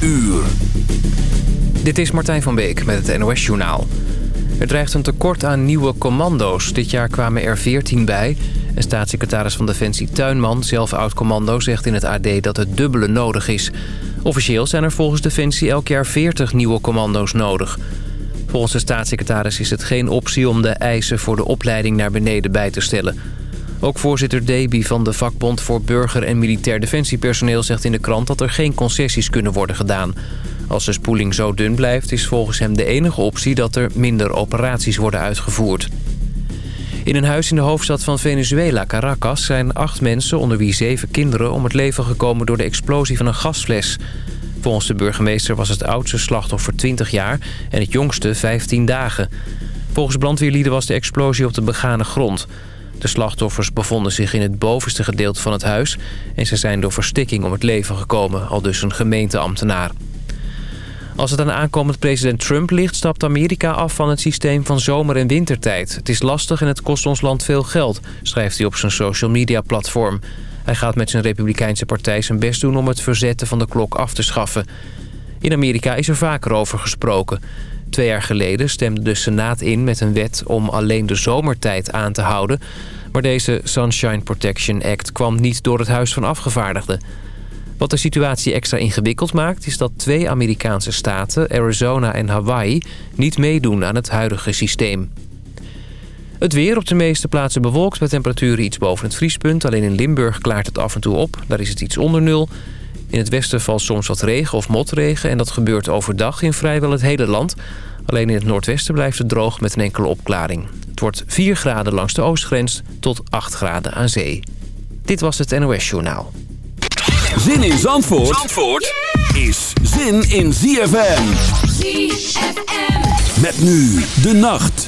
uur. Dit is Martijn van Beek met het NOS Journaal. Er dreigt een tekort aan nieuwe commando's. Dit jaar kwamen er 14 bij. En staatssecretaris van Defensie Tuinman, zelf oud-commando... zegt in het AD dat het dubbele nodig is. Officieel zijn er volgens Defensie elk jaar 40 nieuwe commando's nodig. Volgens de staatssecretaris is het geen optie om de eisen voor de opleiding naar beneden bij te stellen... Ook voorzitter Deby van de vakbond voor burger- en militair defensiepersoneel zegt in de krant dat er geen concessies kunnen worden gedaan. Als de spoeling zo dun blijft is volgens hem de enige optie dat er minder operaties worden uitgevoerd. In een huis in de hoofdstad van Venezuela, Caracas, zijn acht mensen, onder wie zeven kinderen, om het leven gekomen door de explosie van een gasfles. Volgens de burgemeester was het oudste slachtoffer 20 jaar en het jongste 15 dagen. Volgens brandweerlieden was de explosie op de begane grond. De slachtoffers bevonden zich in het bovenste gedeelte van het huis... en ze zijn door verstikking om het leven gekomen, al dus een gemeenteambtenaar. Als het aan aankomend president Trump ligt... stapt Amerika af van het systeem van zomer- en wintertijd. Het is lastig en het kost ons land veel geld, schrijft hij op zijn social media platform. Hij gaat met zijn republikeinse partij zijn best doen om het verzetten van de klok af te schaffen. In Amerika is er vaker over gesproken. Twee jaar geleden stemde de Senaat in met een wet om alleen de zomertijd aan te houden. Maar deze Sunshine Protection Act kwam niet door het Huis van Afgevaardigden. Wat de situatie extra ingewikkeld maakt... is dat twee Amerikaanse staten, Arizona en Hawaii... niet meedoen aan het huidige systeem. Het weer op de meeste plaatsen bewolkt met temperaturen iets boven het vriespunt. Alleen in Limburg klaart het af en toe op. Daar is het iets onder nul. In het westen valt soms wat regen of motregen... en dat gebeurt overdag in vrijwel het hele land. Alleen in het noordwesten blijft het droog met een enkele opklaring. Het wordt 4 graden langs de oostgrens tot 8 graden aan zee. Dit was het NOS Journaal. Zin in Zandvoort, Zandvoort is zin in ZFM. ZFM. Met nu de nacht.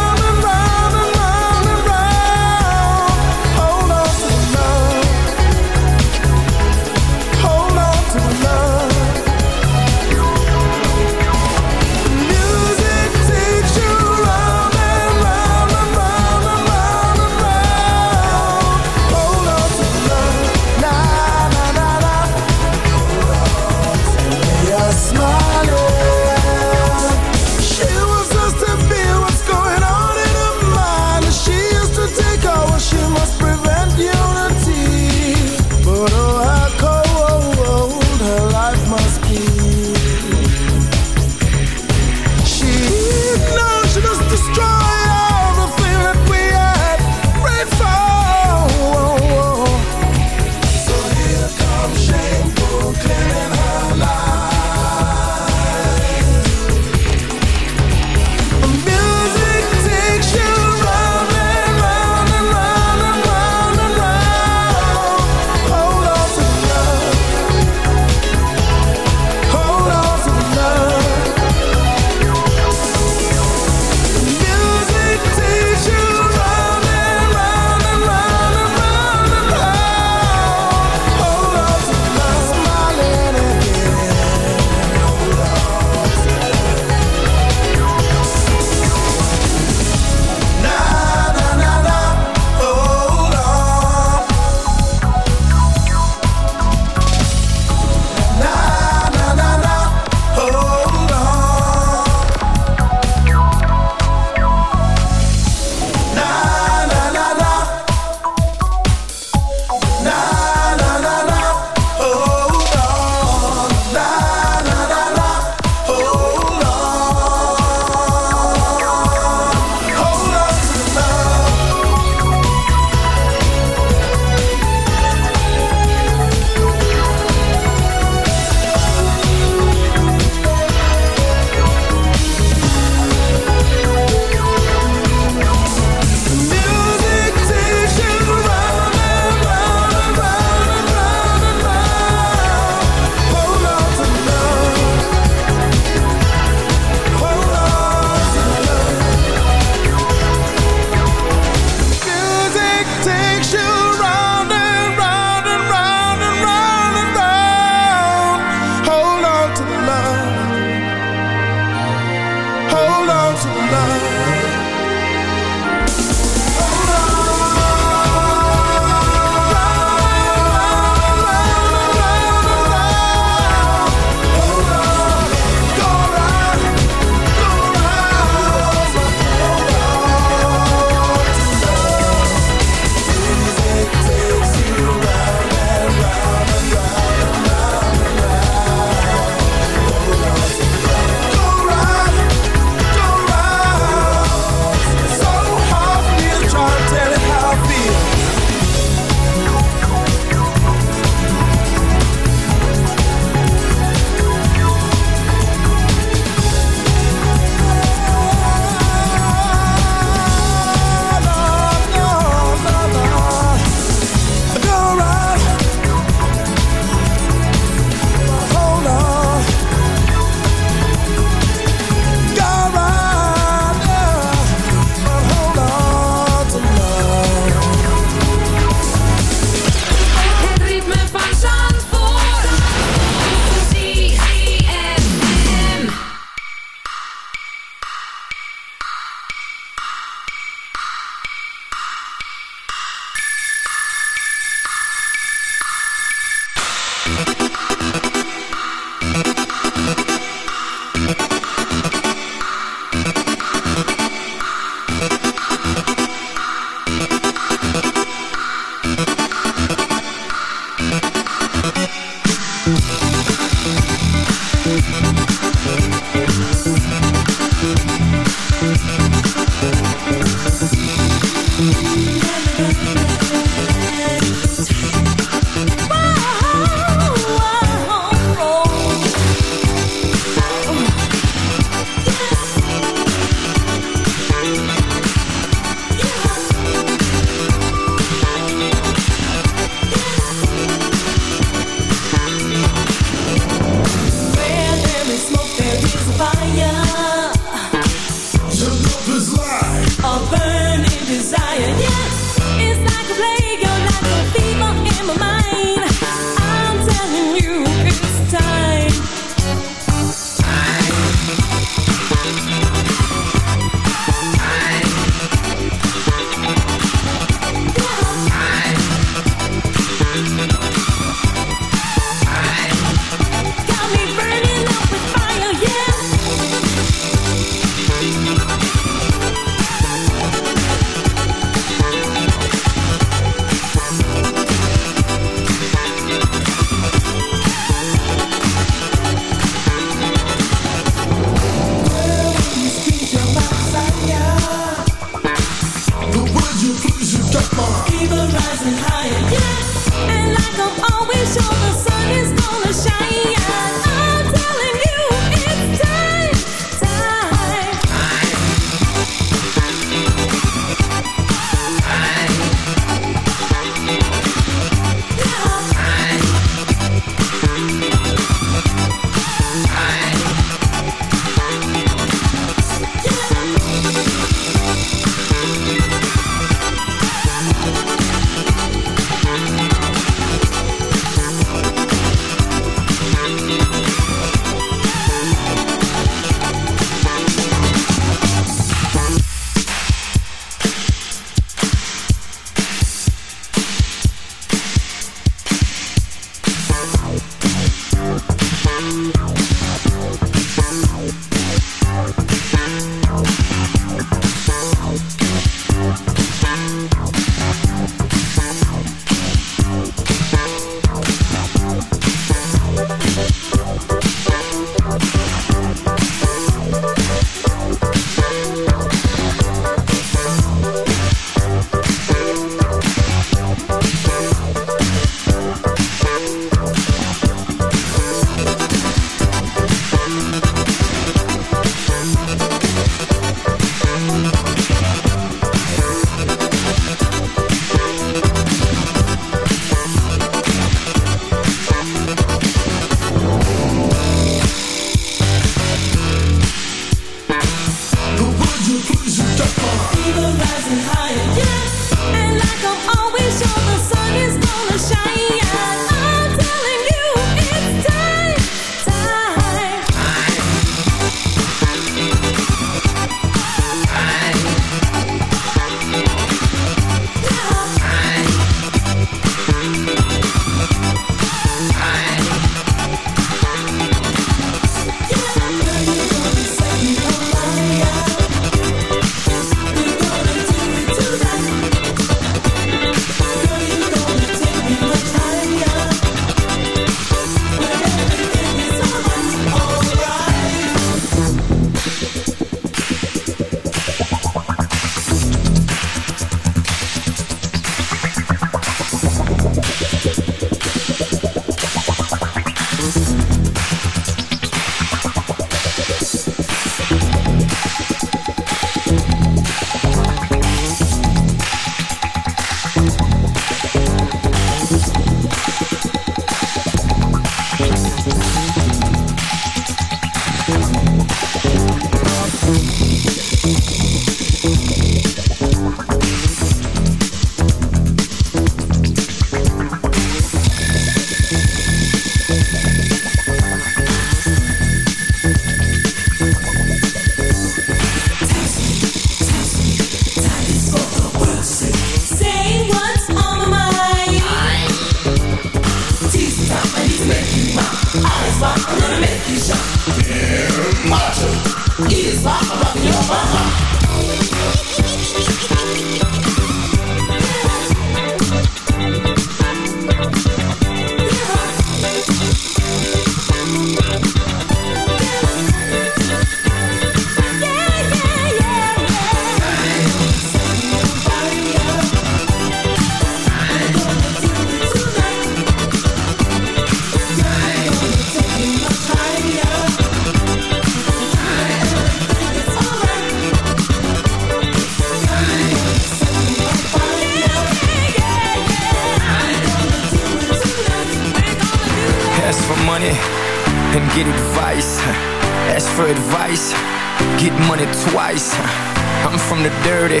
dirty,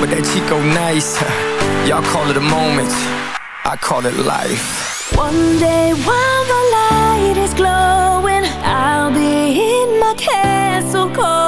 but that Chico nice. Y'all call it a moment, I call it life. One day while the light is glowing, I'll be in my castle cold.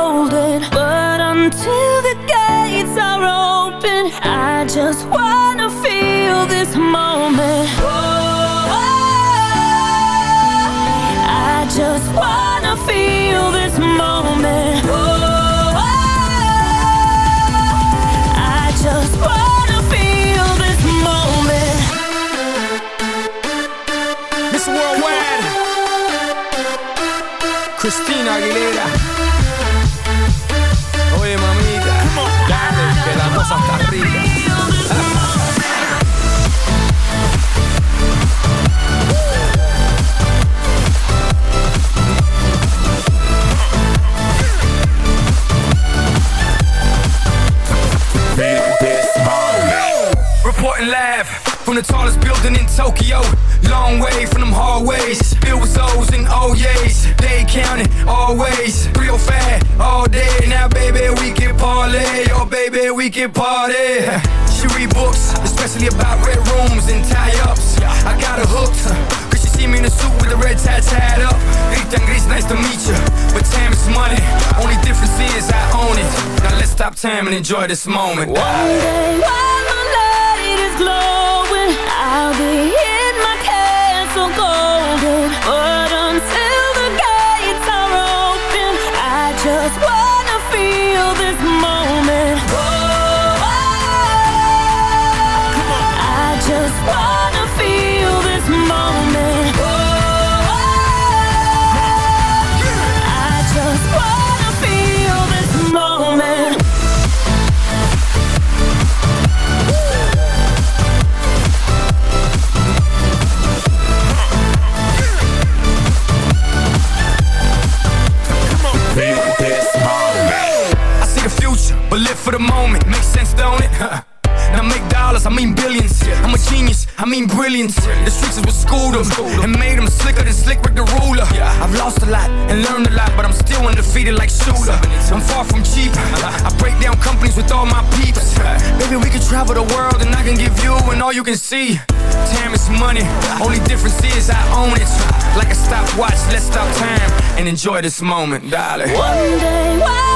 From the tallest building in Tokyo. Long way from them hallways. Filled with O's and O's. They counting always. Real fat all day. Now, baby, we can parlay. Oh, baby, we can party. She read books, especially about red rooms and tie-ups. I got her hooked. Cause she see me in a suit with a red tie tied up. Rita Gris, nice to meet you. But time is money. Only difference is I own it. Now let's stop time and enjoy this moment. One day while my light is glowing, be I mean brilliance. The streets is what schooled them and made them slicker than Slick with the ruler. I've lost a lot and learned a lot, but I'm still undefeated like Shooter. I'm far from cheap. I break down companies with all my peeps. Maybe we could travel the world and I can give you and all you can see. Time is money, only difference is I own it. Like a stopwatch, let's stop time and enjoy this moment, darling. One day while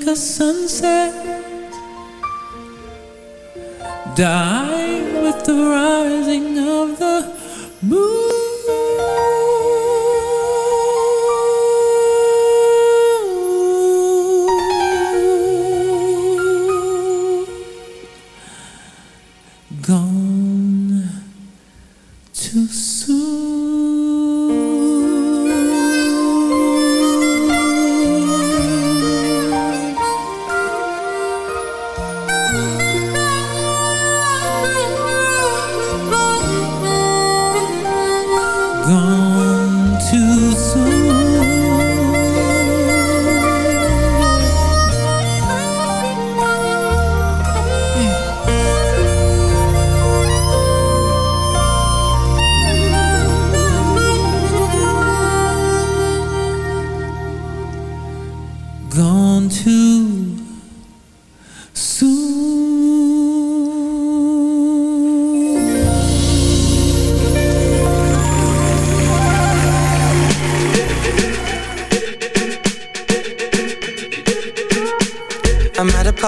like a sunset. Dying with the rising of the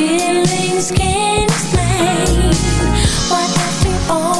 feelings can't explain why after all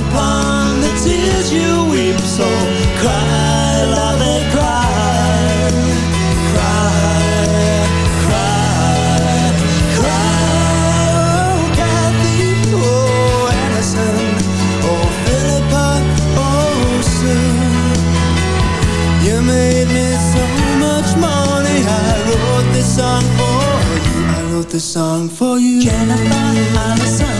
upon the tears you weep So cry, love it, cry Cry, cry, cry Oh, Kathy, oh, Anderson Oh, oh, Sue You made me so much money. I wrote this song for you. I wrote this song for you. Jennifer, Allison.